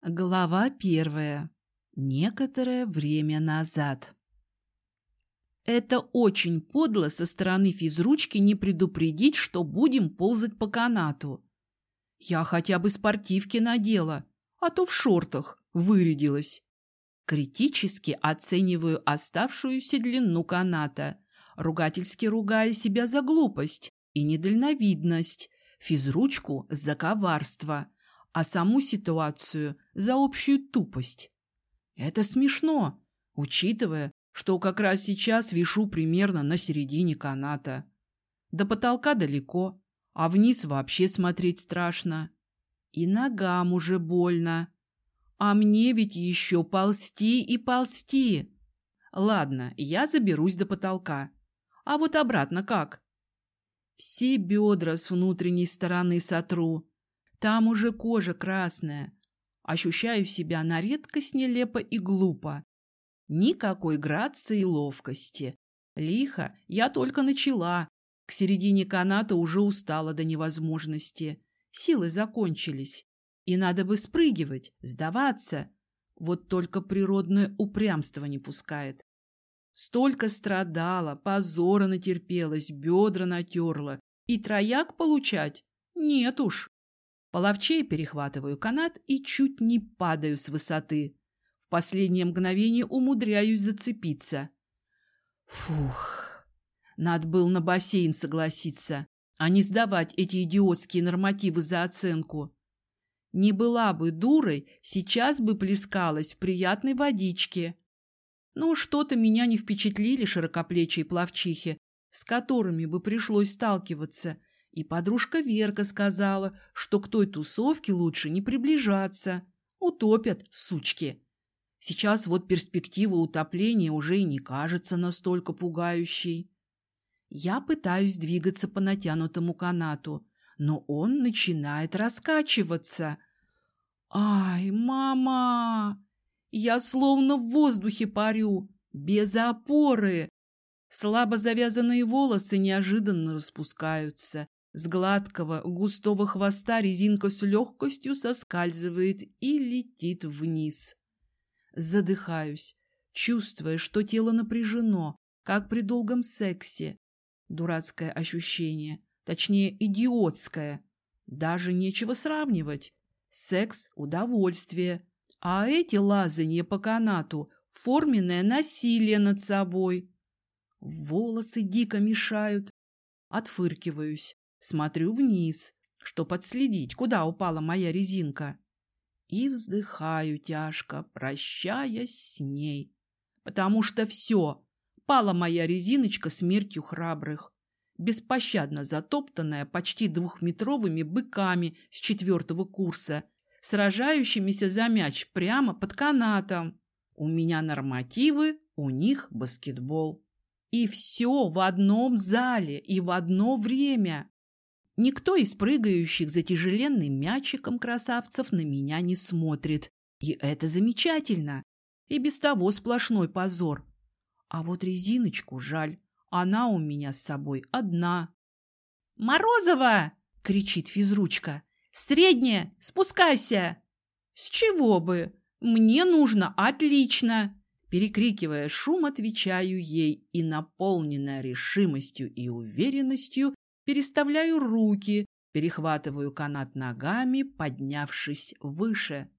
Глава первая. Некоторое время назад. Это очень подло со стороны физручки не предупредить, что будем ползать по канату. Я хотя бы спортивки надела, а то в шортах вырядилась. Критически оцениваю оставшуюся длину каната, ругательски ругая себя за глупость и недальновидность, физручку за коварство – а саму ситуацию за общую тупость. Это смешно, учитывая, что как раз сейчас вишу примерно на середине каната. До потолка далеко, а вниз вообще смотреть страшно. И ногам уже больно. А мне ведь еще ползти и ползти. Ладно, я заберусь до потолка. А вот обратно как? Все бедра с внутренней стороны сотру, там уже кожа красная. Ощущаю себя на редкость нелепо и глупо. Никакой грации и ловкости. Лихо я только начала. К середине каната уже устала до невозможности. Силы закончились. И надо бы спрыгивать, сдаваться. Вот только природное упрямство не пускает. Столько страдала, позора натерпелась, бедра натерла. И трояк получать? Нет уж. Половчей перехватываю канат и чуть не падаю с высоты. В последнее мгновение умудряюсь зацепиться. Фух, надо было на бассейн согласиться, а не сдавать эти идиотские нормативы за оценку. Не была бы дурой, сейчас бы плескалась в приятной водичке. Но что-то меня не впечатлили широкоплечие плавчихи, с которыми бы пришлось сталкиваться – и подружка Верка сказала, что к той тусовке лучше не приближаться. Утопят, сучки. Сейчас вот перспектива утопления уже и не кажется настолько пугающей. Я пытаюсь двигаться по натянутому канату, но он начинает раскачиваться. «Ай, мама! Я словно в воздухе парю, без опоры!» Слабо завязанные волосы неожиданно распускаются, с гладкого, густого хвоста резинка с легкостью соскальзывает и летит вниз. Задыхаюсь, чувствуя, что тело напряжено, как при долгом сексе. Дурацкое ощущение, точнее, идиотское. Даже нечего сравнивать. Секс – удовольствие, а эти лазанья по канату – форменное насилие над собой. Волосы дико мешают. Отфыркиваюсь, Смотрю вниз, что подследить, куда упала моя резинка. И вздыхаю тяжко, прощаясь с ней. Потому что все, пала моя резиночка смертью храбрых, беспощадно затоптанная почти двухметровыми быками с четвертого курса, сражающимися за мяч прямо под канатом. У меня нормативы, у них баскетбол. И все в одном зале и в одно время. Никто из прыгающих за тяжеленным мячиком красавцев на меня не смотрит. И это замечательно. И без того сплошной позор. А вот резиночку жаль. Она у меня с собой одна. «Морозова!» — кричит физручка. «Средняя! Спускайся!» «С чего бы? Мне нужно отлично!» Перекрикивая шум, отвечаю ей и, наполненная решимостью и уверенностью, переставляю руки, перехватываю канат ногами, поднявшись выше.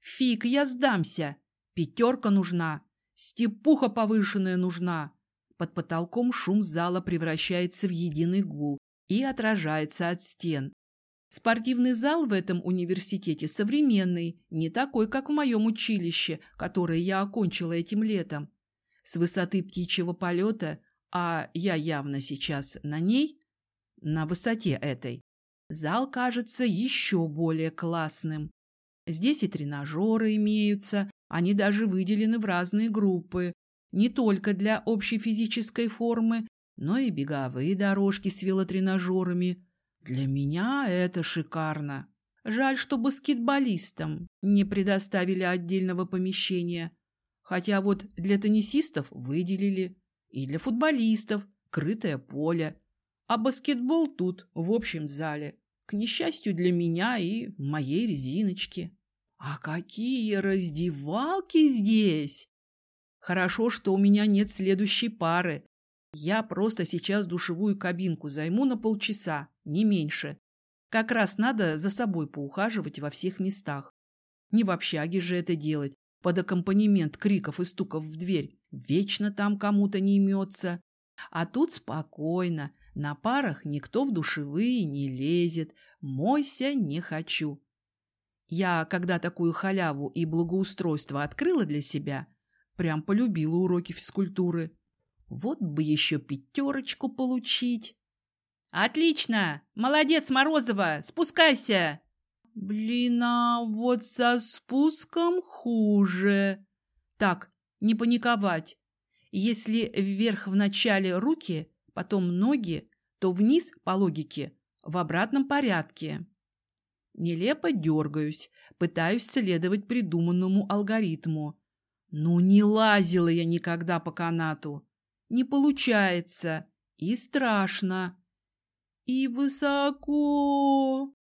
Фиг, я сдамся. Пятерка нужна. Степуха повышенная нужна. Под потолком шум зала превращается в единый гул и отражается от стен. Спортивный зал в этом университете современный, не такой, как в моем училище, которое я окончила этим летом. С высоты птичьего полета, а я явно сейчас на ней, на высоте этой. Зал кажется еще более классным. Здесь и тренажеры имеются, они даже выделены в разные группы, не только для общей физической формы, но и беговые дорожки с велотренажерами. Для меня это шикарно. Жаль, что баскетболистам не предоставили отдельного помещения. Хотя вот для теннисистов выделили, и для футболистов крытое поле, а баскетбол тут, в общем зале. К несчастью для меня и моей резиночки. А какие раздевалки здесь! Хорошо, что у меня нет следующей пары. Я просто сейчас душевую кабинку займу на полчаса, не меньше. Как раз надо за собой поухаживать во всех местах. Не в общаге же это делать, под аккомпанемент криков и стуков в дверь. Вечно там кому-то не имется. А тут спокойно, на парах никто в душевые не лезет. Мойся не хочу. Я, когда такую халяву и благоустройство открыла для себя, прям полюбила уроки физкультуры. Вот бы еще пятерочку получить. «Отлично! Молодец, Морозова! Спускайся!» «Блин, а вот со спуском хуже!» «Так, не паниковать. Если вверх в начале руки, потом ноги, то вниз, по логике, в обратном порядке». Нелепо дергаюсь, пытаюсь следовать придуманному алгоритму. Ну, не лазила я никогда по канату. Не получается. И страшно. И высоко.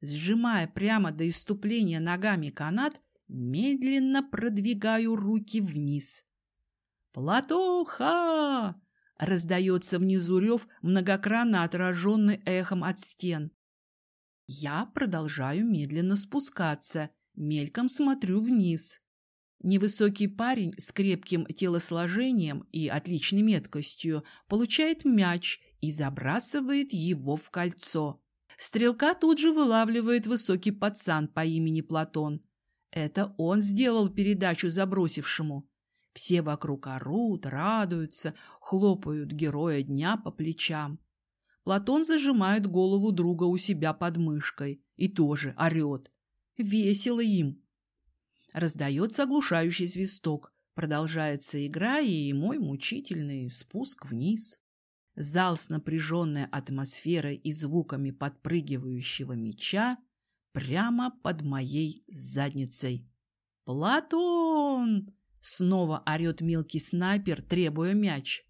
Сжимая прямо до иступления ногами канат, медленно продвигаю руки вниз. «Платоха!» — раздается внизу рев, многократно отраженный эхом от стен. Я продолжаю медленно спускаться, мельком смотрю вниз. Невысокий парень с крепким телосложением и отличной меткостью получает мяч и забрасывает его в кольцо. Стрелка тут же вылавливает высокий пацан по имени Платон. Это он сделал передачу забросившему. Все вокруг орут, радуются, хлопают героя дня по плечам. Платон зажимает голову друга у себя под мышкой и тоже орет. Весело им. Раздается оглушающий свисток. Продолжается игра и мой мучительный спуск вниз. Зал с напряженной атмосферой и звуками подпрыгивающего меча прямо под моей задницей. «Платон!» — снова орет мелкий снайпер, требуя мяч.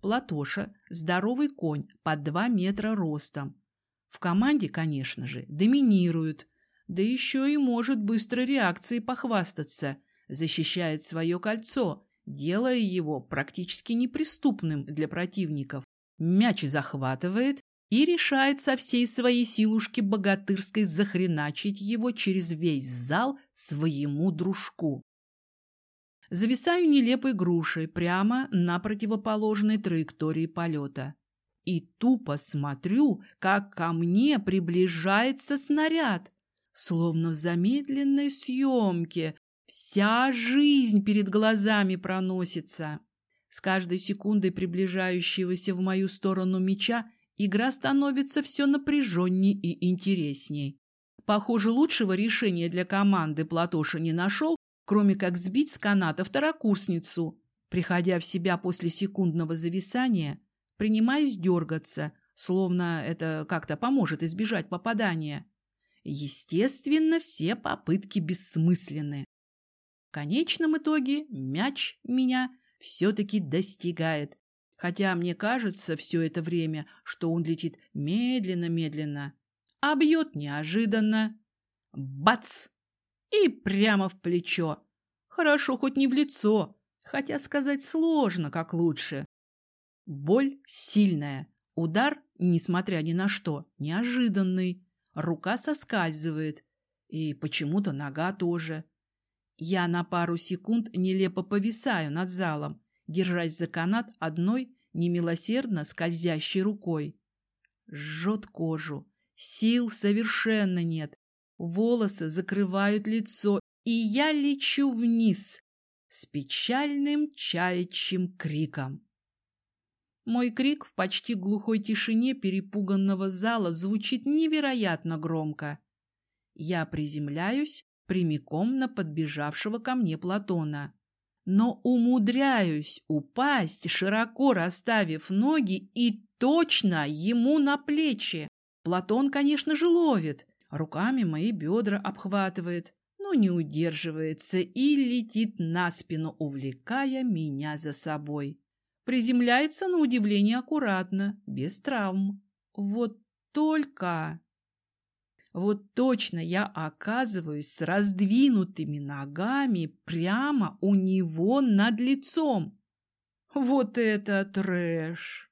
Платоша – здоровый конь под два метра ростом. В команде, конечно же, доминирует, да еще и может быстрой реакцией похвастаться, защищает свое кольцо, делая его практически неприступным для противников. Мяч захватывает и решает со всей своей силушки богатырской захреначить его через весь зал своему дружку. Зависаю нелепой грушей прямо на противоположной траектории полета. И тупо смотрю, как ко мне приближается снаряд. Словно в замедленной съемке вся жизнь перед глазами проносится. С каждой секундой приближающегося в мою сторону меча игра становится все напряженней и интересней. Похоже, лучшего решения для команды Платоша не нашел, кроме как сбить с каната второкурсницу. Приходя в себя после секундного зависания, принимаясь дергаться, словно это как-то поможет избежать попадания. Естественно, все попытки бессмысленны. В конечном итоге мяч меня все-таки достигает, хотя мне кажется все это время, что он летит медленно-медленно, а бьет неожиданно. Бац! И прямо в плечо. Хорошо, хоть не в лицо, хотя сказать сложно, как лучше. Боль сильная, удар, несмотря ни на что, неожиданный. Рука соскальзывает. И почему-то нога тоже. Я на пару секунд нелепо повисаю над залом, держась за канат одной немилосердно скользящей рукой. Жжет кожу. Сил совершенно нет. Волосы закрывают лицо, и я лечу вниз с печальным чаячьим криком. Мой крик в почти глухой тишине перепуганного зала звучит невероятно громко. Я приземляюсь прямиком на подбежавшего ко мне Платона. Но умудряюсь упасть, широко расставив ноги и точно ему на плечи. Платон, конечно же, ловит, руками мои бедра обхватывает, но не удерживается и летит на спину, увлекая меня за собой. Приземляется на удивление аккуратно, без травм. Вот только... Вот точно я оказываюсь с раздвинутыми ногами прямо у него над лицом. Вот это трэш!